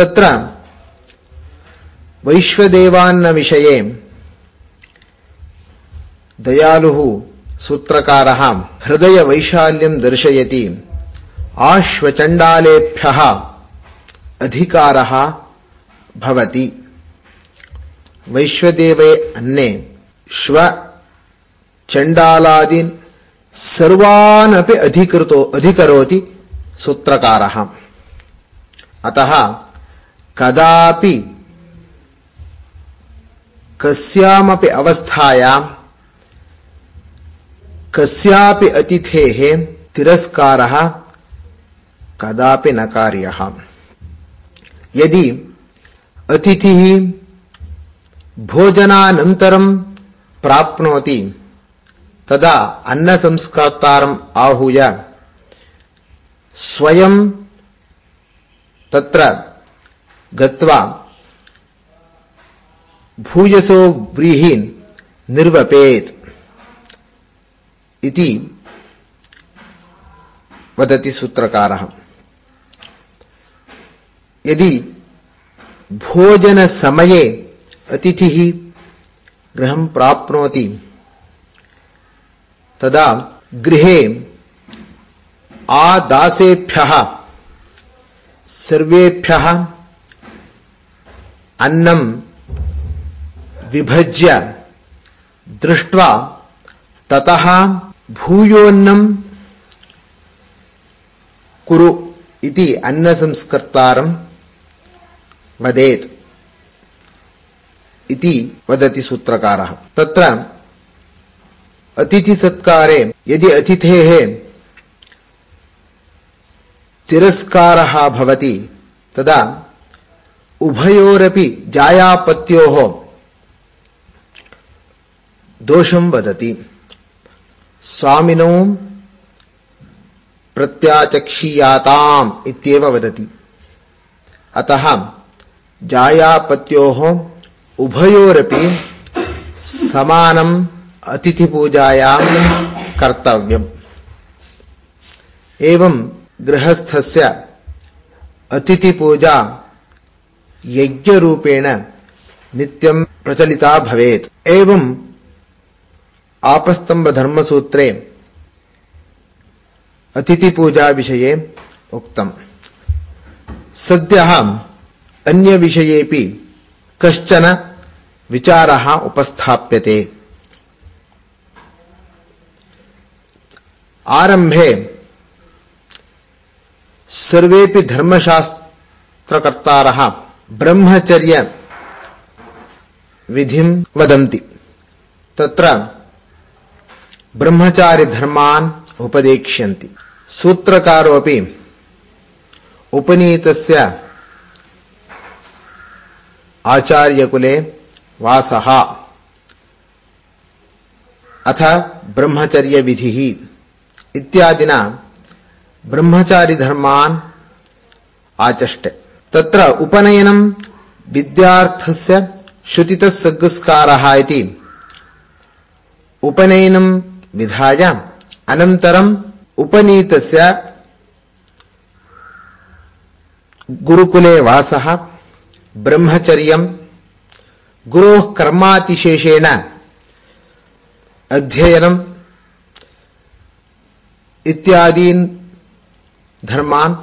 तत्र वैश्वदेवान्न विषये दयालुः सूत्रकारः हृदयवैशाल्यं दर्शयति। आश्वचण्डालेभ्यः अधिकारः भवति। वैश्वदेवे अन्ने श्व चण्डालादीन् सर्वान् अपि अधिकृतो अधिकरोति सूत्रकारः। अतः कदापि कस्यामपि अवस्थायां, कस्यापि अतिथेः तिरस्कारः कदापि न कार्यः। यदि अतिथिः भोजनानन्तरं प्राप्नोति, तदा अन्नसंस्कर्तारम् आहूय स्वयं तत्र गत्वा भूयसो व्रीहीन् निर्वपेत् इति वदति सूत्रकारः। यदि भोजनसमये अतिथिः गृहं प्राप्नोति, तदा गृहे आदासेभ्यः, सर्वेभ्यः अन्नं विभज्य दृष्ट्वा ततः भूयोन्नं कुरु इति अन्नसंस्कर्तारं वदेत् इति वदति सूत्रकारः। तत्र अतिथिसत्कारे यदि अतिथेः तिरस्कारः भवति, तदा उभयोरपि जायापत्योः दोषं वदति। स्वामिनौ प्रत्याचक्षीयाताम् इत्येव वदति। अतः जायापत्योः उभयोरपि समानम् अतिथिपूजायां कर्तव्यम्। एवं गृहस्थस्य अतिथिपूजा यज्ञरूपेण नित्यं प्रचलिता भवेत्। एवम् आपस्तम्भधर्मसूत्रे अतिथिपूजाविषये उक्तम्। सद्यः अन्यविषयेपि कश्चन विचारः उपस्थाप्यते। आरम्भे सर्वेपि धर्मशास्त्रकर्तारः ब्रह्मचर्य विधिं वदन्ति। तत्र ब्रह्मचारिधर्मान् उपदेक्ष्यन्ति। सूत्रकारोऽपि उपनीतस्य आचार्यकुले वासः। अथ ब्रह्मचर्यविधिः इत्यादिना ब्रह्मचारिधर्मान् आचष्टे। तत्र उपनयनं विद्यार्थस्य श्रुतितः इति। उपनयनं विधाय अनन्तरम् उपनीतस्य गुरुकुले वासः ब्रह्मचर्यं गुरोः कर्मातिशेषेण अध्ययनम् इत्यादीन् धर्मान्